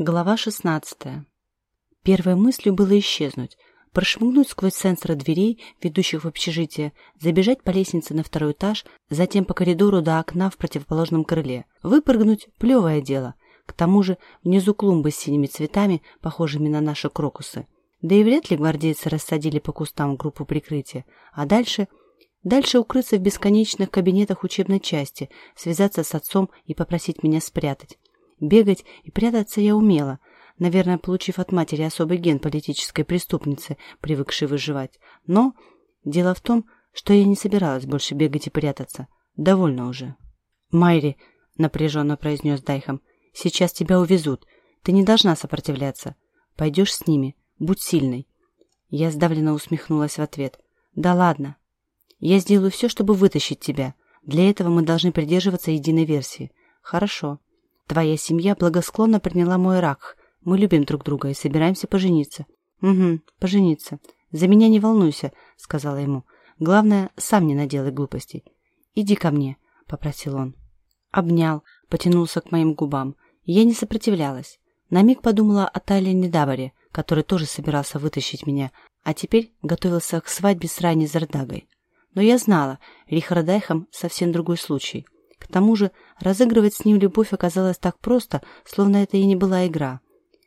Глава 16. Первой мыслью было исчезнуть, прошмыгнуть сквозь сенсоры дверей, ведущих в общежитие, забежать по лестнице на второй этаж, затем по коридору до окна в противоположном крыле. Выпрыгнуть – плевое дело. К тому же внизу клумбы с синими цветами, похожими на наши крокусы. Да и вряд ли гвардейцы рассадили по кустам группу прикрытия. А дальше... Дальше укрыться в бесконечных кабинетах учебной части, связаться с отцом и попросить меня спрятать. Бегать и прятаться я умела, наверное, получив от матери особый ген политической преступницы, привыкшей выживать. Но дело в том, что я не собиралась больше бегать и прятаться. Довольно уже. «Майри», — напряженно произнес Дайхам, — «сейчас тебя увезут. Ты не должна сопротивляться. Пойдешь с ними. Будь сильной». Я сдавленно усмехнулась в ответ. «Да ладно. Я сделаю все, чтобы вытащить тебя. Для этого мы должны придерживаться единой версии». «Хорошо». Твоя семья благосклонно приняла мой рак. Мы любим друг друга и собираемся пожениться. Угу, пожениться. За меня не волнуйся, сказала ему. Главное, сам не наделай глупостей. Иди ко мне, попросил он. Обнял, потянулся к моим губам. Я не сопротивлялась. На миг подумала о Тайлине Дабаре, который тоже собирался вытащить меня, а теперь готовился к свадьбе с ранней Зардагой. Но я знала, Рихард Айхам совсем другой случай — к тому же разыгрывать с ним любовь оказалось так просто, словно это и не была игра.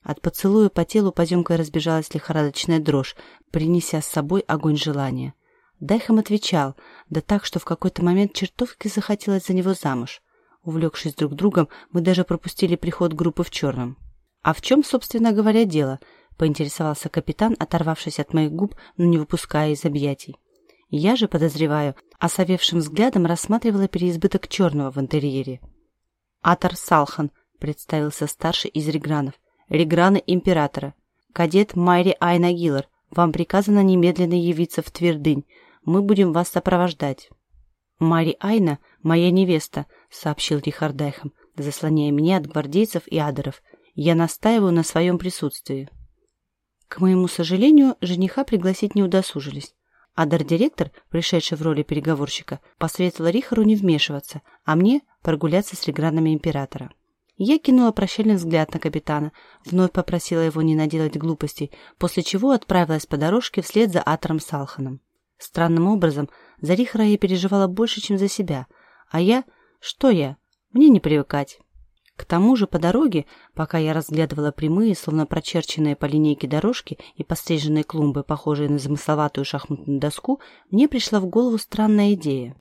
От поцелуя по телу поземкой разбежалась лихорадочная дрожь, принеся с собой огонь желания. Дайхам отвечал, да так, что в какой-то момент чертовски захотелось за него замуж. Увлекшись друг другом, мы даже пропустили приход группы в черном. «А в чем, собственно говоря, дело?» — поинтересовался капитан, оторвавшись от моих губ, но не выпуская из объятий. Я же, подозреваю, осовевшим взглядом рассматривала переизбыток черного в интерьере. «Атор Салхан», — представился старший из регранов. «Реграны императора. Кадет Майри Айна Гиллар, вам приказано немедленно явиться в Твердынь. Мы будем вас сопровождать». «Майри Айна — моя невеста», — сообщил Рихард Дайхам, заслоняя меня от гвардейцев и адеров. «Я настаиваю на своем присутствии». К моему сожалению, жениха пригласить не удосужились. Адар-директор, пришедший в роли переговорщика, посоветовал Рихару не вмешиваться, а мне прогуляться с регранами императора. Я кинула прощальный взгляд на капитана, вновь попросила его не наделать глупостей, после чего отправилась по дорожке вслед за Атором Салханом. Странным образом, за Рихара я переживала больше, чем за себя. А я... Что я? Мне не привыкать. К тому же по дороге, пока я разглядывала прямые, словно прочерченные по линейке дорожки и постриженные клумбы, похожие на замысловатую шахматную доску, мне пришла в голову странная идея.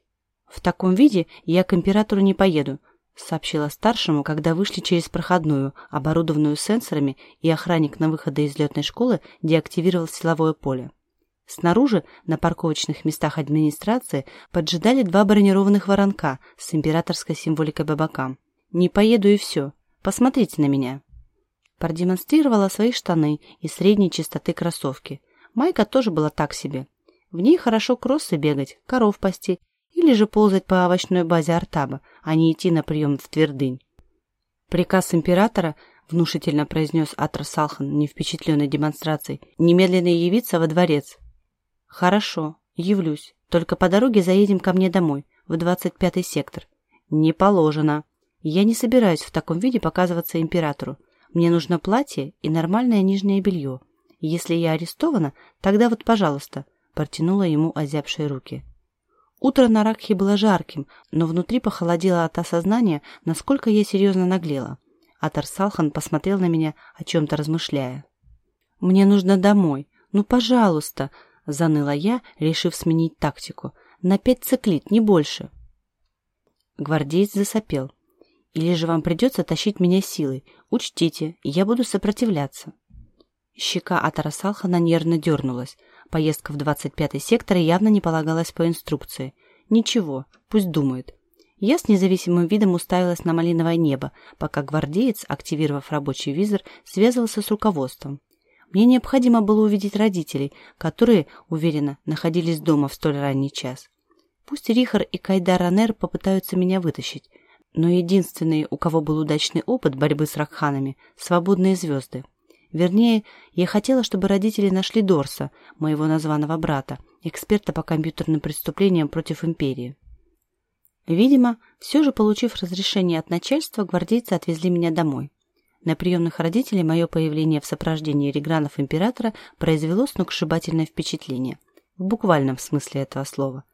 «В таком виде я к императору не поеду», сообщила старшему, когда вышли через проходную, оборудованную сенсорами, и охранник на выходе из летной школы деактивировал силовое поле. Снаружи, на парковочных местах администрации, поджидали два бронированных воронка с императорской символикой бокам. Не поеду и все. Посмотрите на меня. Продемонстрировала свои штаны и средней чистоты кроссовки. Майка тоже была так себе. В ней хорошо кроссы бегать, коров пасти или же ползать по овощной базе Артаба, а не идти на прием в Твердынь. Приказ императора, внушительно произнес Атр Салхан, не впечатленной демонстрацией, немедленно явиться во дворец. Хорошо, явлюсь. Только по дороге заедем ко мне домой, в двадцать пятый сектор. Не положено. Я не собираюсь в таком виде показываться императору. Мне нужно платье и нормальное нижнее белье. Если я арестована, тогда вот, пожалуйста, протянула ему озябшие руки. Утро на Ракхе было жарким, но внутри похолодело от осознания, насколько я серьезно наглела. Атар Салхан посмотрел на меня, о чем-то размышляя. «Мне нужно домой. Ну, пожалуйста!» — заныла я, решив сменить тактику. «На пять циклит, не больше». Гвардеец засопел. Или же вам придется тащить меня силой. Учтите, я буду сопротивляться». Щека Атара Салхана нервно дернулась. Поездка в 25-й сектор явно не полагалась по инструкции. «Ничего, пусть думает». Я с независимым видом уставилась на малиновое небо, пока гвардеец, активировав рабочий визор, связывался с руководством. Мне необходимо было увидеть родителей, которые, уверенно, находились дома в столь ранний час. Пусть Рихар и Кайдар Ранер попытаются меня вытащить, но единственные, у кого был удачный опыт борьбы с ракханами – свободные звезды. Вернее, я хотела, чтобы родители нашли Дорса, моего названного брата, эксперта по компьютерным преступлениям против империи. Видимо, все же получив разрешение от начальства, гвардейцы отвезли меня домой. На приемных родителей мое появление в сопровождении регранов императора произвело сногсшибательное впечатление. В буквальном смысле этого слова.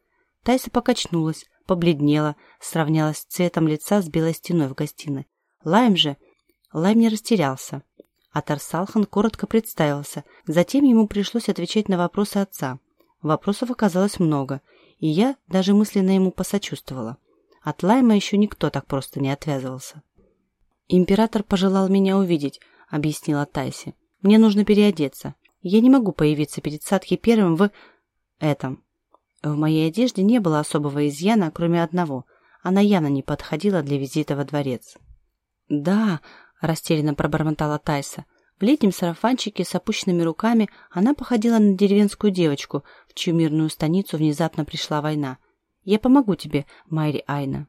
Тайса покачнулась, побледнела, сравнялась цветом лица с белой стеной в гостиной. Лайм же... Лайм не растерялся. А Тарсалхан коротко представился. Затем ему пришлось отвечать на вопросы отца. Вопросов оказалось много, и я даже мысленно ему посочувствовала. От Лайма еще никто так просто не отвязывался. «Император пожелал меня увидеть», — объяснила Тайси. «Мне нужно переодеться. Я не могу появиться перед Садхи первым в... этом». В моей одежде не было особого изъяна, кроме одного. Она явно не подходила для визита во дворец. «Да», — растерянно пробормотала Тайса. В летнем сарафанчике с опущенными руками она походила на деревенскую девочку, в чью мирную станицу внезапно пришла война. «Я помогу тебе, Майри Айна».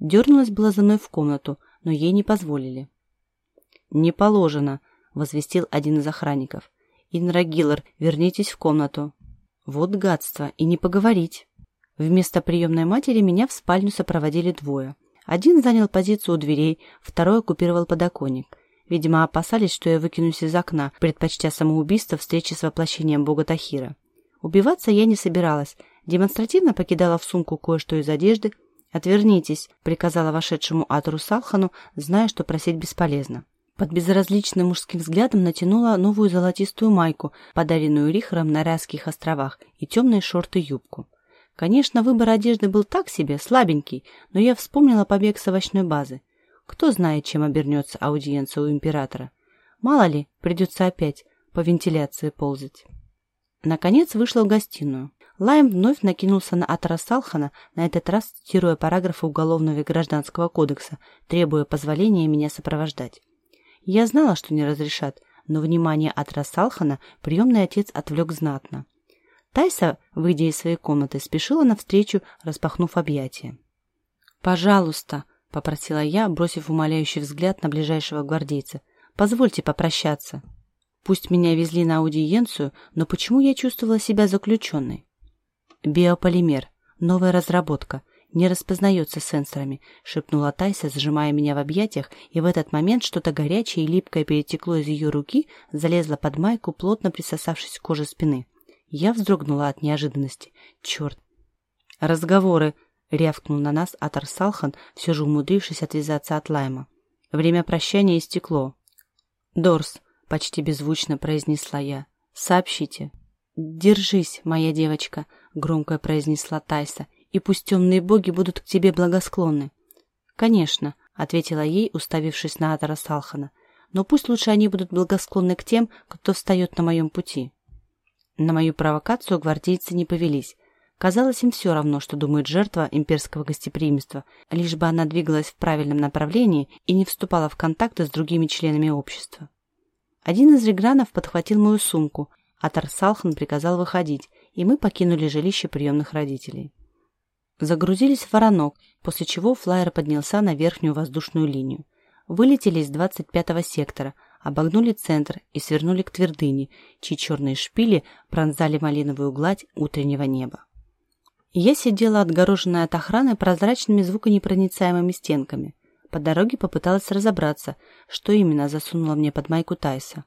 Дернулась была за мной в комнату, но ей не позволили. «Не положено», — возвестил один из охранников. «Инра Гиллар, вернитесь в комнату». Вот гадство, и не поговорить. Вместо приемной матери меня в спальню сопроводили двое. Один занял позицию у дверей, второй оккупировал подоконник. Видимо, опасались, что я выкинусь из окна, предпочтя самоубийство встречи с воплощением бога Тахира. Убиваться я не собиралась, демонстративно покидала в сумку кое-что из одежды, «Отвернитесь», — приказала вошедшему Атору Салхану, зная, что просить бесполезно. Под безразличным мужским взглядом натянула новую золотистую майку, подаренную Рихаром на Райских островах, и темные шорты-юбку. Конечно, выбор одежды был так себе, слабенький, но я вспомнила побег с овощной базы. Кто знает, чем обернется аудиенция у императора. Мало ли, придется опять по вентиляции ползать. Наконец вышла в гостиную. Лайм вновь накинулся на Атара Салхана, на этот раз цитируя параграфы Уголовного и Гражданского кодекса, требуя позволения меня сопровождать. Я знала, что не разрешат, но внимание Атара Салхана приемный отец отвлек знатно. Тайса, выйдя из своей комнаты, спешила навстречу, распахнув объятия. «Пожалуйста», — попросила я, бросив умоляющий взгляд на ближайшего гвардейца, — «позвольте попрощаться». Пусть меня везли на аудиенцию, но почему я чувствовала себя заключенной? «Биополимер. Новая разработка. Не распознается сенсорами», — шепнула Тайса, сжимая меня в объятиях, и в этот момент что-то горячее и липкое перетекло из ее руки, залезло под майку, плотно присосавшись к коже спины. Я вздрогнула от неожиданности. «Черт!» «Разговоры!» — рявкнул на нас Атар Салхан, все же умудрившись отвязаться от Лайма. «Время прощания истекло». «Дорс!» — почти беззвучно произнесла я. «Сообщите». «Держись, моя девочка», — громко произнесла Тайса, «и пусть темные боги будут к тебе благосклонны». «Конечно», — ответила ей, уставившись на Атара Салхана, «но пусть лучше они будут благосклонны к тем, кто встает на моем пути». На мою провокацию гвардейцы не повелись. Казалось им все равно, что думает жертва имперского гостеприимства, лишь бы она двигалась в правильном направлении и не вступала в контакты с другими членами общества. Один из регранов подхватил мою сумку, а Тарсалхан приказал выходить, и мы покинули жилище приемных родителей. Загрузились в воронок, после чего флайер поднялся на верхнюю воздушную линию. Вылетели из 25-го сектора, обогнули центр и свернули к твердыне, чьи черные шпили пронзали малиновую гладь утреннего неба. Я сидела отгороженная от охраны прозрачными звуконепроницаемыми стенками. По дороге попыталась разобраться, что именно засунула мне под майку Тайса.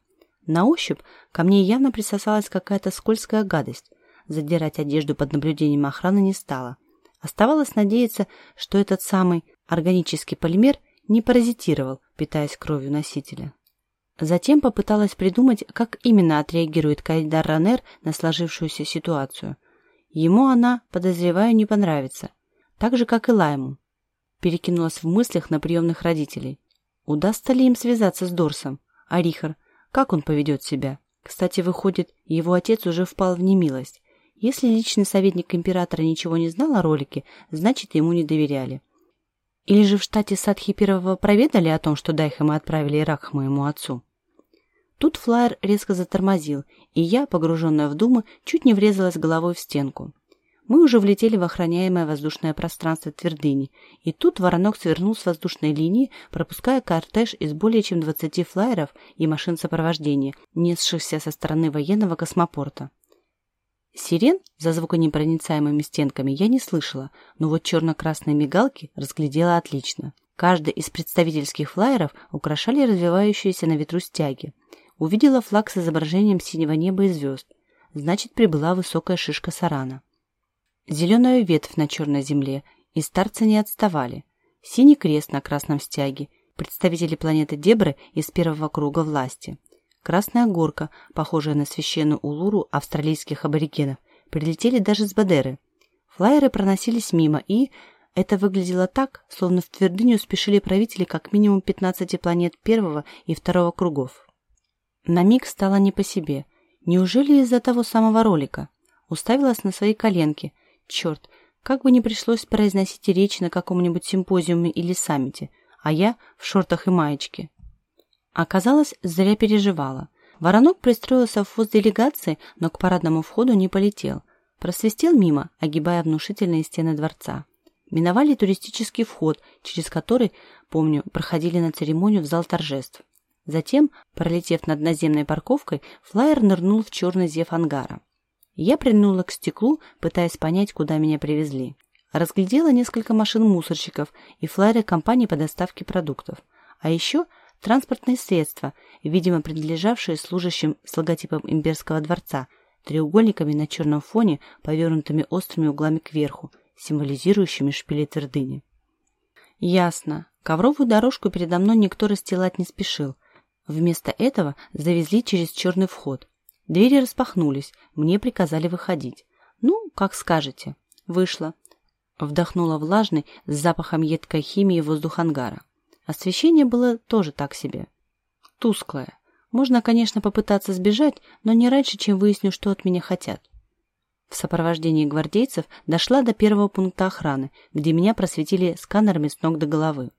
На ощупь ко мне явно присосалась какая-то скользкая гадость. Задирать одежду под наблюдением охраны не стала. Оставалось надеяться, что этот самый органический полимер не паразитировал, питаясь кровью носителя. Затем попыталась придумать, как именно отреагирует Кайдар Ранер на сложившуюся ситуацию. Ему она, подозреваю, не понравится. Так же, как и Лайму. Перекинулась в мыслях на приемных родителей. Удастся ли им связаться с Дорсом? А Рихар? Как он поведет себя? Кстати, выходит, его отец уже впал в немилость. Если личный советник императора ничего не знал о ролике, значит, ему не доверяли. Или же в штате Садхи Первого проведали о том, что Дайхема отправили Ирак моему отцу? Тут флайер резко затормозил, и я, погруженная в думы, чуть не врезалась головой в стенку. Мы уже влетели в охраняемое воздушное пространство твердыни, и тут воронок свернул с воздушной линии, пропуская кортеж из более чем 20 флайеров и машин сопровождения, несшихся со стороны военного космопорта. Сирен за звуконепроницаемыми стенками я не слышала, но вот черно-красные мигалки разглядела отлично. Каждый из представительских флайеров украшали развивающиеся на ветру стяги. Увидела флаг с изображением синего неба и звезд. Значит, прибыла высокая шишка сарана. Зеленая ветвь на черной земле, и старцы не отставали. Синий крест на красном стяге, представители планеты Дебры из первого круга власти. Красная горка, похожая на священную улуру австралийских аборигенов, прилетели даже с Бадеры. Флайеры проносились мимо, и это выглядело так, словно в твердыню спешили правители как минимум 15 планет первого и второго кругов. На миг стало не по себе. Неужели из-за того самого ролика? Уставилась на свои коленки. Черт, как бы не пришлось произносить речь на каком-нибудь симпозиуме или саммите, а я в шортах и маечке. Оказалось, зря переживала. Воронок пристроился в хвост делегации, но к парадному входу не полетел. Просвистел мимо, огибая внушительные стены дворца. Миновали туристический вход, через который, помню, проходили на церемонию в зал торжеств. Затем, пролетев над наземной парковкой, флайер нырнул в черный зев ангара. Я прильнула к стеклу, пытаясь понять, куда меня привезли. Разглядела несколько машин мусорщиков и флайеры компании по доставке продуктов. А еще транспортные средства, видимо, принадлежавшие служащим с логотипом имперского дворца, треугольниками на черном фоне, повернутыми острыми углами кверху, символизирующими шпили твердыни. Ясно. Ковровую дорожку передо мной никто расстилать не спешил. Вместо этого завезли через черный вход. Двери распахнулись, мне приказали выходить. Ну, как скажете. Вышла. Вдохнула влажный, с запахом едкой химии воздух ангара. Освещение было тоже так себе. Тусклое. Можно, конечно, попытаться сбежать, но не раньше, чем выясню, что от меня хотят в сопровождении гвардейцев дошла до первого пункта охраны, где меня просветили сканерами с ног до головы.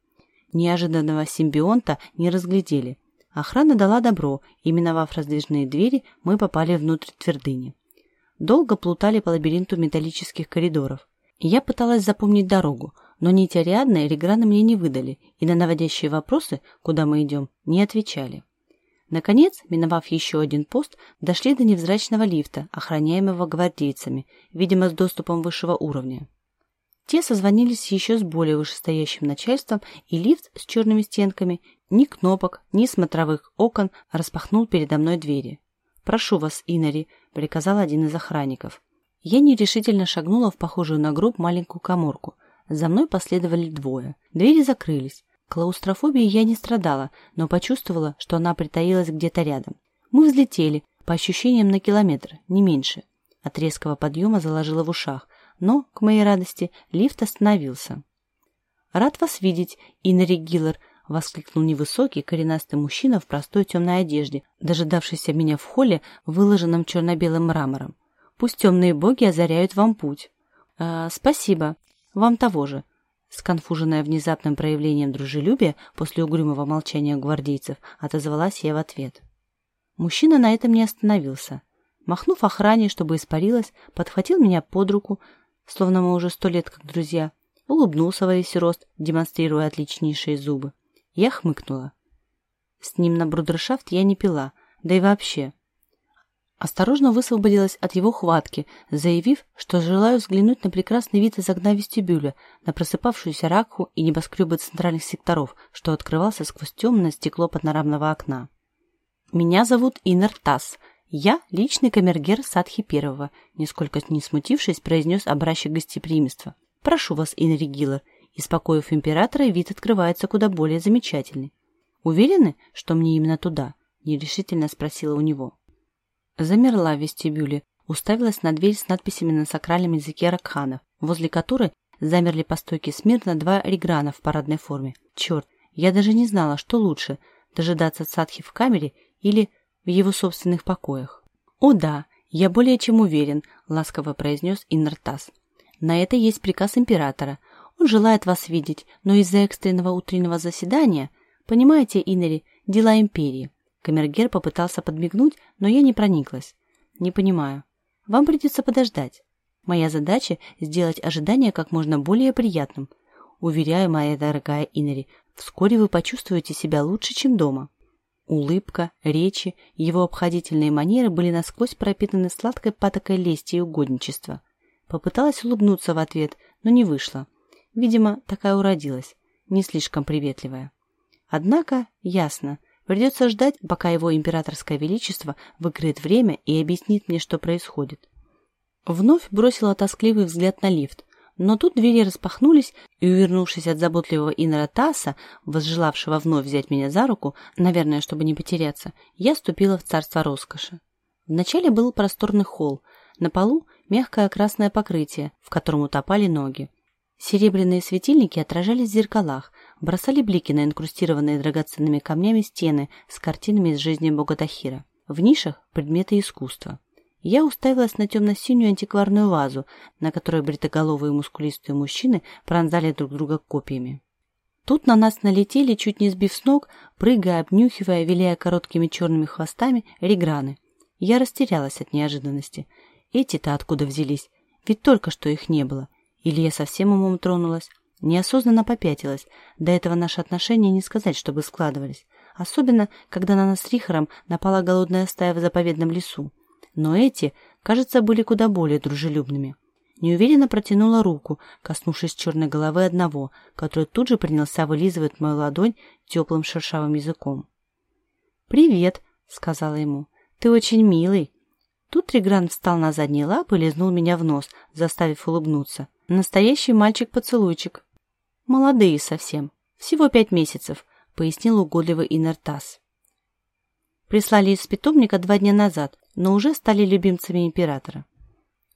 Неожиданного симбионта не разглядели. Охрана дала добро, и, миновав раздвижные двери, мы попали внутрь твердыни. Долго плутали по лабиринту металлических коридоров. Я пыталась запомнить дорогу, но нить Ариадны Реграна мне не выдали, и на наводящие вопросы, куда мы идем, не отвечали. Наконец, миновав еще один пост, дошли до невзрачного лифта, охраняемого гвардейцами, видимо, с доступом высшего уровня. Те созвонились еще с более вышестоящим начальством, и лифт с черными стенками, ни кнопок, ни смотровых окон распахнул передо мной двери. «Прошу вас, Инари», — приказал один из охранников. Я нерешительно шагнула в похожую на гроб маленькую коморку. За мной последовали двое. Двери закрылись. Клаустрофобией я не страдала, но почувствовала, что она притаилась где-то рядом. Мы взлетели, по ощущениям на километр, не меньше. От резкого подъема заложила в ушах, но, к моей радости, лифт остановился. «Рад вас видеть, Иннери Гиллер», — воскликнул невысокий, коренастый мужчина в простой темной одежде, дожидавшийся меня в холле, выложенном черно-белым мрамором. «Пусть темные боги озаряют вам путь». «Э, «Спасибо. Вам того же», Сконфуженная внезапным проявлением дружелюбия после угрюмого молчания гвардейцев, отозвалась я в ответ. Мужчина на этом не остановился. Махнув охране, чтобы испарилась, подхватил меня под руку, словно мы уже сто лет как друзья, улыбнулся во весь рост, демонстрируя отличнейшие зубы. Я хмыкнула. С ним на брудершафт я не пила, да и вообще, осторожно высвободилась от его хватки, заявив, что желаю взглянуть на прекрасный вид из окна вестибюля, на просыпавшуюся ракху и небоскребы центральных секторов, что открывался сквозь темное стекло панорамного окна. «Меня зовут Иннер Тасс. Я личный камергер Садхи Первого», нисколько не смутившись, произнес образчик гостеприимства. «Прошу вас, Иннери Гиллер». Испокоив императора, вид открывается куда более замечательный. «Уверены, что мне именно туда?» – нерешительно спросила у него. Замерла в вестибюле, уставилась на дверь с надписями на сакральном языке ракханов, возле которой замерли по стойке смирно два реграна в парадной форме. Черт, я даже не знала, что лучше – дожидаться Садхи в камере или в его собственных покоях. «О да, я более чем уверен», – ласково произнес Иннертас. «На это есть приказ императора. Он желает вас видеть, но из-за экстренного утреннего заседания, понимаете, Иннери, дела империи. Камергер попытался подмигнуть, но я не прониклась. Не понимаю. Вам придется подождать. Моя задача – сделать ожидание как можно более приятным. Уверяю, моя дорогая Иннери, вскоре вы почувствуете себя лучше, чем дома. Улыбка, речи, его обходительные манеры были насквозь пропитаны сладкой патокой лести и угодничества. Попыталась улыбнуться в ответ, но не вышло. Видимо, такая уродилась. не слишком приветливая. Однако, ясно, придется ждать, пока его императорское величество выкроет время и объяснит мне, что происходит. Вновь бросила тоскливый взгляд на лифт, но тут двери распахнулись, и, увернувшись от заботливого Инора Тасса, возжелавшего вновь взять меня за руку, наверное, чтобы не потеряться, я ступила в царство роскоши. Вначале был просторный холл, на полу мягкое красное покрытие, в котором утопали ноги. Серебряные светильники отражались в зеркалах, бросали блики на инкрустированные драгоценными камнями стены с картинами из жизни бога Тахира. В нишах – предметы искусства. Я уставилась на темно-синюю антикварную вазу, на которой бритоголовые мускулистые мужчины пронзали друг друга копьями. Тут на нас налетели, чуть не сбив с ног, прыгая, обнюхивая, виляя короткими черными хвостами, реграны. Я растерялась от неожиданности. Эти-то откуда взялись? Ведь только что их не было. Или я совсем умом тронулась? Неосознанно попятилась. До этого наши отношения не сказать, чтобы складывались. Особенно, когда на нас с Рихаром напала голодная стая в заповедном лесу но эти, кажется, были куда более дружелюбными. Неуверенно протянула руку, коснувшись черной головы одного, который тут же принялся вылизывать мою ладонь теплым шершавым языком. «Привет», — сказала ему, — «ты очень милый». Тут Тригран встал на задние лапы и лизнул меня в нос, заставив улыбнуться. Настоящий мальчик-поцелуйчик. «Молодые совсем. Всего пять месяцев», — пояснил угодливый Инертас. Прислали из питомника два дня назад, но уже стали любимцами императора.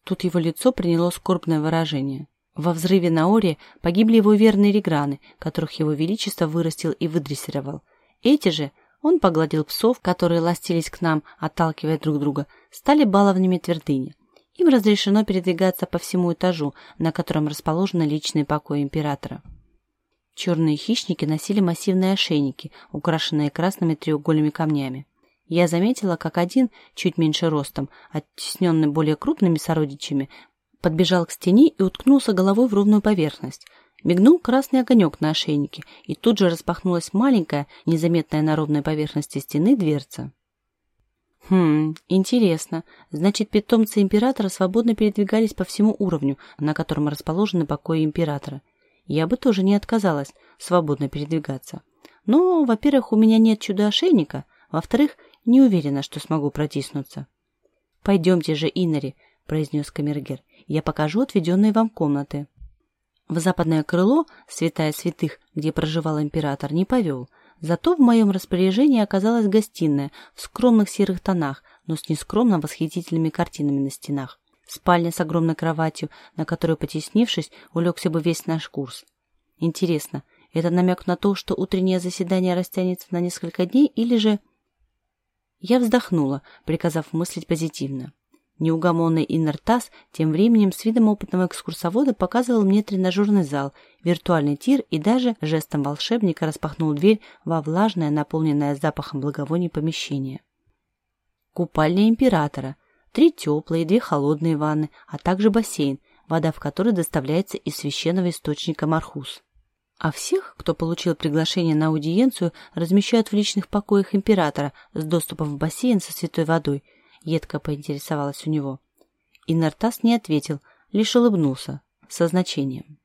Тут его лицо приняло скорбное выражение. Во взрыве на Оре погибли его верные реграны, которых его величество вырастил и выдрессировал. Эти же, он погладил псов, которые ластились к нам, отталкивая друг друга, стали баловнями твердыни. Им разрешено передвигаться по всему этажу, на котором расположены личные покои императора. Черные хищники носили массивные ошейники, украшенные красными треугольными камнями. Я заметила, как один, чуть меньше ростом, оттесненный более крупными сородичами, подбежал к стене и уткнулся головой в ровную поверхность. Мигнул красный огонек на ошейнике, и тут же распахнулась маленькая, незаметная на ровной поверхности стены дверца. Хм, интересно. Значит, питомцы императора свободно передвигались по всему уровню, на котором расположены покои императора. Я бы тоже не отказалась свободно передвигаться. Но, во-первых, у меня нет чудо-ошейника, во-вторых, не уверена, что смогу протиснуться. «Пойдемте же, Инари», — произнес камергер. «Я покажу отведенные вам комнаты». В западное крыло, святая святых, где проживал император, не повел. Зато в моем распоряжении оказалась гостиная в скромных серых тонах, но с нескромно восхитительными картинами на стенах. Спальня с огромной кроватью, на которую, потеснившись, улегся бы весь наш курс. Интересно, это намек на то, что утреннее заседание растянется на несколько дней, или же... Я вздохнула, приказав мыслить позитивно. Неугомонный Иннертас тем временем с видом опытного экскурсовода показывал мне тренажерный зал, виртуальный тир и даже жестом волшебника распахнул дверь во влажное, наполненное запахом благовоний помещение. Купальня императора, три теплые и две холодные ванны, а также бассейн, вода в который доставляется из священного источника Мархус. А всех, кто получил приглашение на аудиенцию, размещают в личных покоях императора с доступом в бассейн со святой водой, едко поинтересовалась у него. И Нартас не ответил, лишь улыбнулся, со значением.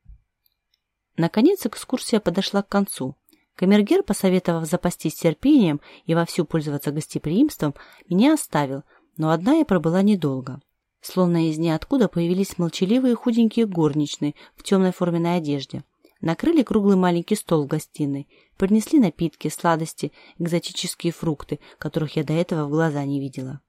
Наконец экскурсия подошла к концу. Камергер, посоветовав запастись терпением и вовсю пользоваться гостеприимством, меня оставил, но одна я пробыла недолго. Словно из ниоткуда появились молчаливые худенькие горничные в темной форменной одежде – Накрыли круглый маленький стол в гостиной, принесли напитки, сладости, экзотические фрукты, которых я до этого в глаза не видела.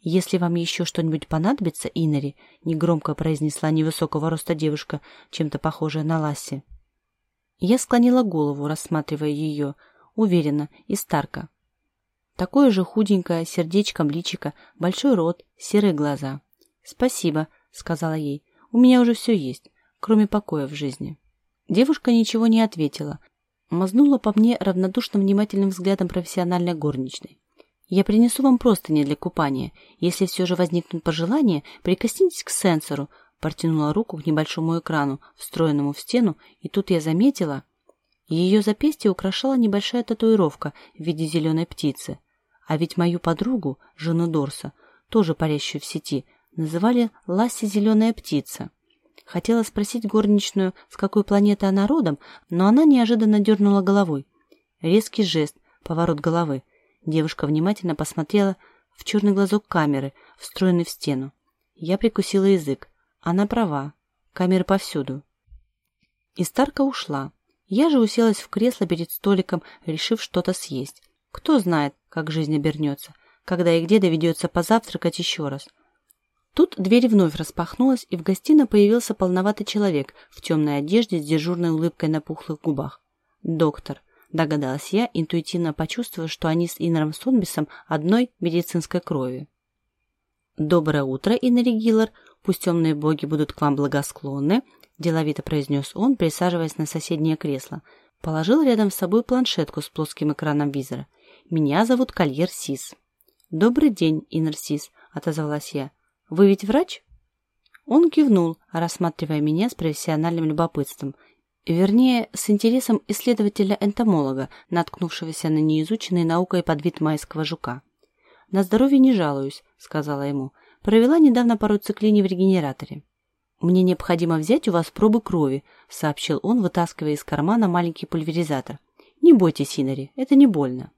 «Если вам еще что-нибудь понадобится, Инари», — негромко произнесла невысокого роста девушка, чем-то похожая на Ласси. Я склонила голову, рассматривая ее, уверенно, и старка. Такое же худенькое, сердечком личико, большой рот, серые глаза. «Спасибо», — сказала ей, — «у меня уже все есть, кроме покоя в жизни». Девушка ничего не ответила. Мазнула по мне равнодушным внимательным взглядом профессиональной горничной. «Я принесу вам простыни для купания. Если все же возникнут пожелания, прикоснитесь к сенсору», протянула руку к небольшому экрану, встроенному в стену, и тут я заметила... Ее запястье украшала небольшая татуировка в виде зеленой птицы. А ведь мою подругу, жену Дорса, тоже парящую в сети, называли Ласси Зеленая Птица. Хотела спросить горничную, с какой планеты она родом, но она неожиданно дернула головой. Резкий жест, поворот головы. Девушка внимательно посмотрела в черный глазок камеры, встроенный в стену. Я прикусила язык. Она права. Камеры повсюду. И Старка ушла. Я же уселась в кресло перед столиком, решив что-то съесть. Кто знает, как жизнь обернется, когда и где доведется позавтракать еще раз. Тут дверь вновь распахнулась, и в гостиной появился полноватый человек в темной одежде с дежурной улыбкой на пухлых губах. «Доктор», — догадалась я, интуитивно почувствовав, что они с Иннером Сонбисом одной медицинской крови. «Доброе утро, Иннери Гиллар. Пусть темные боги будут к вам благосклонны», — деловито произнес он, присаживаясь на соседнее кресло. Положил рядом с собой планшетку с плоским экраном визора. «Меня зовут Кольер Сис». «Добрый день, Иннер Сис», — отозвалась я. Вы ведь врач?» Он кивнул, рассматривая меня с профессиональным любопытством. Вернее, с интересом исследователя-энтомолога, наткнувшегося на неизученный наукой подвид майского жука. «На здоровье не жалуюсь», — сказала ему. «Провела недавно пару циклиний в регенераторе». «Мне необходимо взять у вас пробы крови», — сообщил он, вытаскивая из кармана маленький пульверизатор. «Не бойтесь, Синари, это не больно».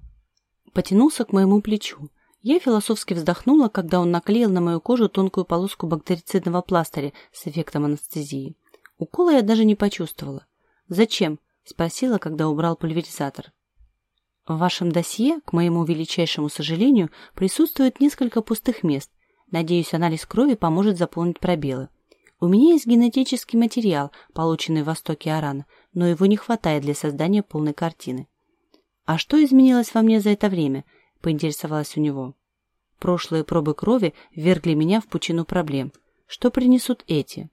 Потянулся к моему плечу. Я философски вздохнула, когда он наклеил на мою кожу тонкую полоску бактерицидного пластыря с эффектом анестезии. Укола я даже не почувствовала. «Зачем?» – спросила, когда убрал пульверизатор. В вашем досье, к моему величайшему сожалению, присутствует несколько пустых мест. Надеюсь, анализ крови поможет заполнить пробелы. У меня есть генетический материал, полученный в востоке Арана, но его не хватает для создания полной картины. А что изменилось во мне за это время –— поинтересовалась у него. «Прошлые пробы крови ввергли меня в пучину проблем. Что принесут эти?»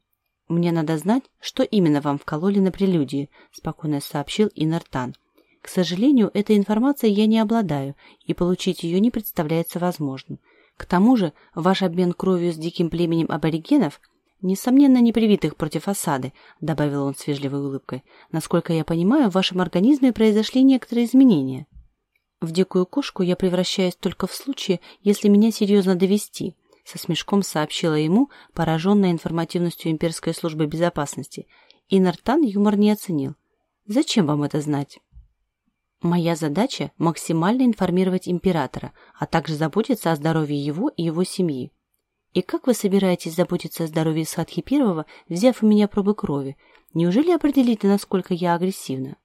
«Мне надо знать, что именно вам вкололи на прелюдии», — спокойно сообщил Инартан. «К сожалению, этой информацией я не обладаю, и получить ее не представляется возможным. К тому же, ваш обмен кровью с диким племенем аборигенов — несомненно, не привитых против осады», — добавил он с вежливой улыбкой. «Насколько я понимаю, в вашем организме произошли некоторые изменения». В дикую кошку я превращаюсь только в случае, если меня серьезно довести, со смешком сообщила ему, пораженная информативностью имперской службы безопасности. И Нартан юмор не оценил. Зачем вам это знать? Моя задача – максимально информировать императора, а также заботиться о здоровье его и его семьи. И как вы собираетесь заботиться о здоровье Садхи Первого, взяв у меня пробы крови? Неужели определите, насколько я агрессивна?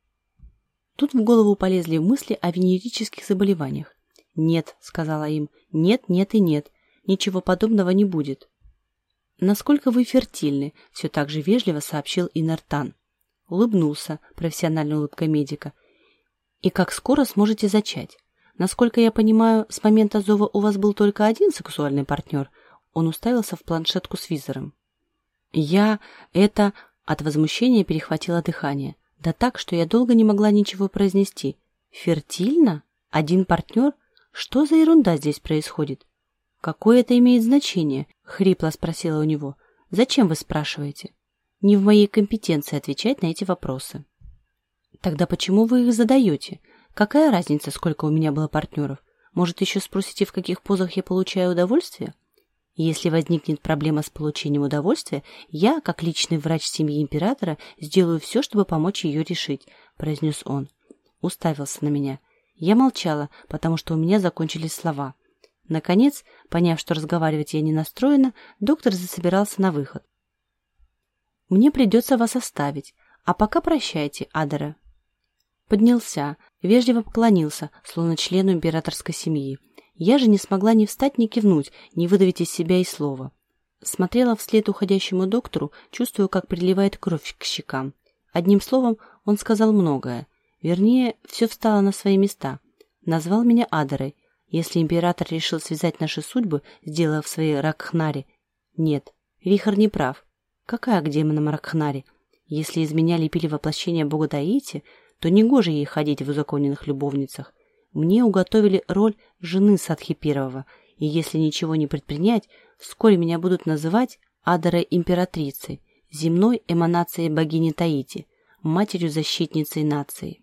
Тут в голову полезли мысли о венерических заболеваниях. «Нет», — сказала им, — «нет, нет и нет. Ничего подобного не будет». «Насколько вы фертильны», — все так же вежливо сообщил Инартан. Улыбнулся профессиональной улыбкой медика. «И как скоро сможете зачать? Насколько я понимаю, с момента зова у вас был только один сексуальный партнер?» Он уставился в планшетку с визором. «Я... это...» От возмущения перехватило дыхание. Да так, что я долго не могла ничего произнести. Фертильно? Один партнер? Что за ерунда здесь происходит? Какое это имеет значение? Хрипло спросила у него. Зачем вы спрашиваете? Не в моей компетенции отвечать на эти вопросы. Тогда почему вы их задаете? Какая разница, сколько у меня было партнеров? Может, еще спросите, в каких позах я получаю удовольствие? Если возникнет проблема с получением удовольствия, я, как личный врач семьи императора, сделаю все, чтобы помочь ее решить», — произнес он. Уставился на меня. Я молчала, потому что у меня закончились слова. Наконец, поняв, что разговаривать я не настроена, доктор засобирался на выход. «Мне придется вас оставить, а пока прощайте, Адера». Поднялся, вежливо поклонился, словно члену императорской семьи. Я же не смогла ни встать, ни кивнуть, ни выдавить из себя и слова. Смотрела вслед уходящему доктору, чувствуя, как приливает кровь к щекам. Одним словом, он сказал многое. Вернее, все встало на свои места. Назвал меня Адарой. Если император решил связать наши судьбы, сделав свои Ракхнари... Нет, Рихар не прав. Какая к демонам Ракхнари? Если из меня лепили воплощение бога Таити, то негоже ей ходить в узаконенных любовницах. Мне уготовили роль жены Садхи Первого, и если ничего не предпринять, вскоре меня будут называть Адарой Императрицей, земной эманацией богини Таити, матерью-защитницей нации.